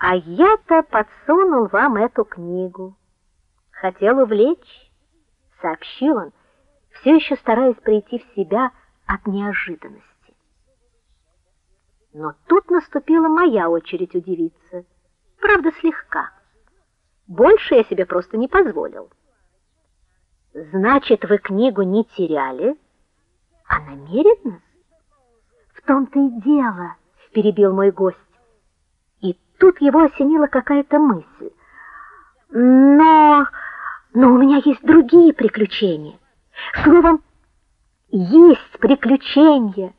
А я-то подсунул вам эту книгу. Хотел увлечь, сообщил он, все еще стараясь прийти в себя от неожиданности. Но тут наступила моя очередь удивиться. Правда, слегка. Больше я себе просто не позволил. Значит, вы книгу не теряли, а намеренно? В том-то и дело, перебил мой гость. Тут его осенила какая-то мысль. Но но у меня есть другие приключения. Словом, есть приключения,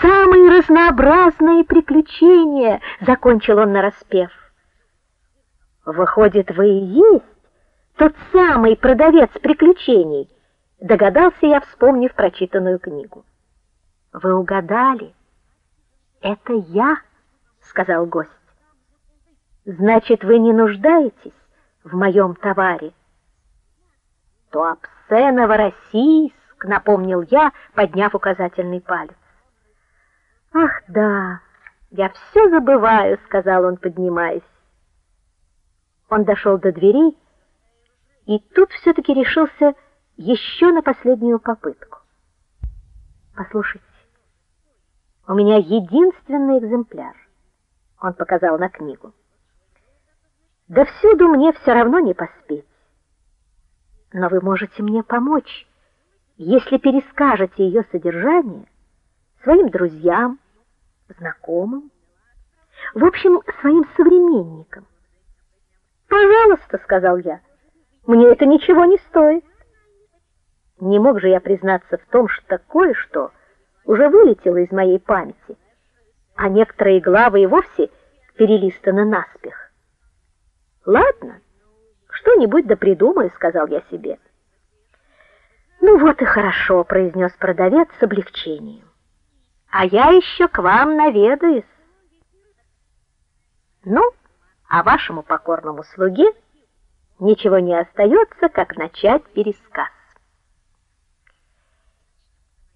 самые разнообразные приключения, закончил он нараспев. Выходит, вы и есть тот самый продавец приключений, догадался я, вспомнив прочитанную книгу. Вы угадали. Это я, сказал гость. Значит, вы не нуждаетесь в моем товаре. То апсе новороссийск, напомнил я, подняв указательный палец. Ах, да. Я все забываю, сказал он, поднимаясь. Он дошел до дверей и тут все таки решился еще на последнюю попытку. Послушайте. У меня единственный экземпляр. Он показал на книгу. Да всюду мне все равно не поспеть. Но вы можете мне помочь, если перескажете ее содержание своим друзьям, знакомым, в общем, своим современникам. "Пожалуйста", сказал я. "Мне это ничего не стоит". Не мог же я признаться в том, что кое-что уже вылетело из моей памяти, а некоторые главы и вовсе перелистаны наспех. Ладно, что-нибудь да придумаю, сказал я себе. Ну вот и хорошо, произнес продавец с облегчением. А я еще к вам наведаюсь. Ну, а вашему покорному слуге ничего не остается, как начать пересказ.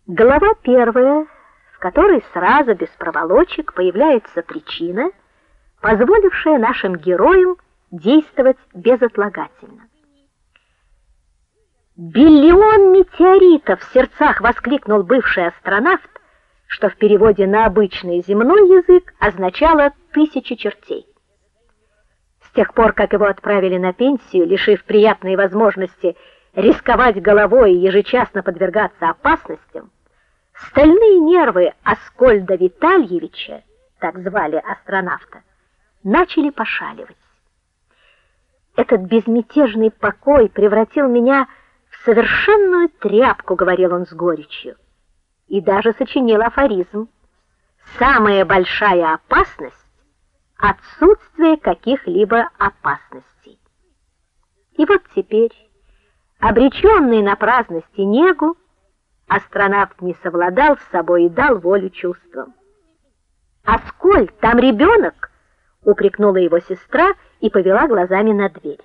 Глава первая, в которой сразу без проволочек появляется причина, позволившая нашим героям действовать безотлагательно. Биллион метеоритов в сердцах воскликнул бывший астронавт, что в переводе на обычный земной язык означало тысячи чертей. С тех пор, как его отправили на пенсию, лишив приятной возможности рисковать головой и ежечасно подвергаться опасностям, стальные нервы Аскольда Витальевича, так звали астронавта, начали пошаливать. Этот безмятежный покой превратил меня в совершенную тряпку, говорил он с горечью. И даже сочинил афоризм: самая большая опасность отсутствие каких-либо опасностей. И вот теперь, обреченный на праздность и негу, астронавт не совладал с собой и дал волю чувствам. "Аскольд, там ребенок!» — упрекнула его сестра и повела глазами на дверь.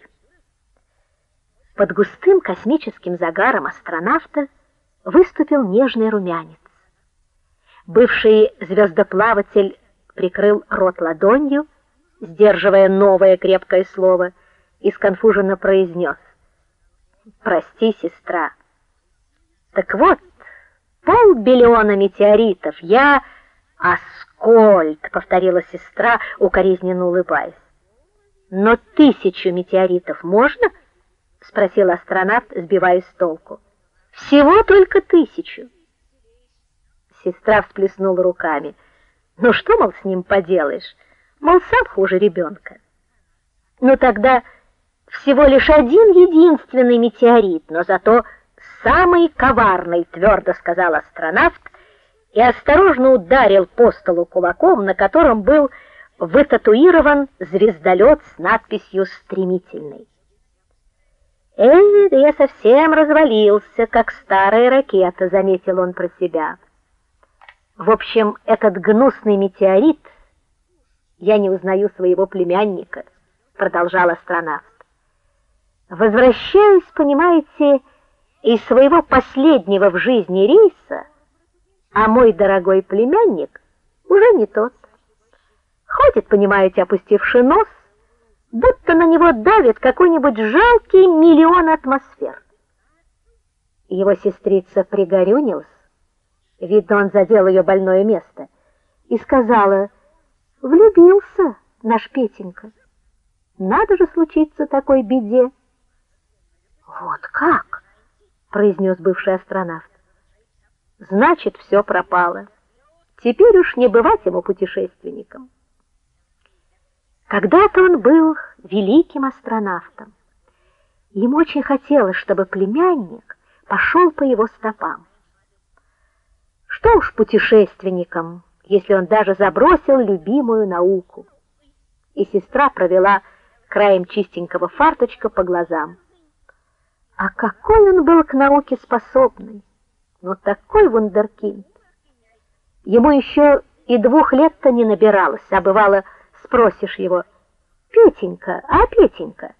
Под густым космическим загаром астронавта выступил нежный румянец. Бывший звездоплаватель прикрыл рот ладонью, сдерживая новое крепкое слово, и сконфуженно произнес: "Прости, сестра. Так вот, полбиллиона метеоритов я Аскольд", повторила сестра, укоризненно улыбаясь. Но тысячу метеоритов можно? спросил астронавт, сбиваясь с толку. Всего только тысячу. Сестра всплеснула руками. Ну что, мол, с ним поделаешь? Мол, сам хуже ребенка. Ну тогда всего лишь один единственный метеорит, но зато самый коварный, твердо сказал астронавт и осторожно ударил по столу кулаком, на котором был вытатуирован звездолет с надписью «Стремительный». «Эй, да я совсем развалился, как старая ракета», — заметил он про себя. В общем, этот гнусный метеорит я не узнаю своего племянника, продолжал астронавт. Возвращаюсь, понимаете, из своего последнего в жизни рейса, а мой дорогой племянник уже не тот. Ходит, понимаете, опустивший нос, будто на него давит какой-нибудь жалкий миллион атмосфер. Его сестрица пригорюнилась, видно, он задел ее больное место, и сказала: "Влюбился наш Петенька. Надо же случиться такой беде". Вот как, произнес бывший астронавт. Значит, все пропало. Теперь уж не бывать ему путешественником. Когда-то он был великим астронавтом. Ему очень хотелось, чтобы племянник пошел по его стопам. Что уж путешественникам, если он даже забросил любимую науку. И сестра провела краем чистенького фарточка по глазам. А какой он был к науке способный! Ну такой вундеркинд. Ему еще и двух лет-то не набиралось, а бывало, спросишь его: "Петенька, а Петенька,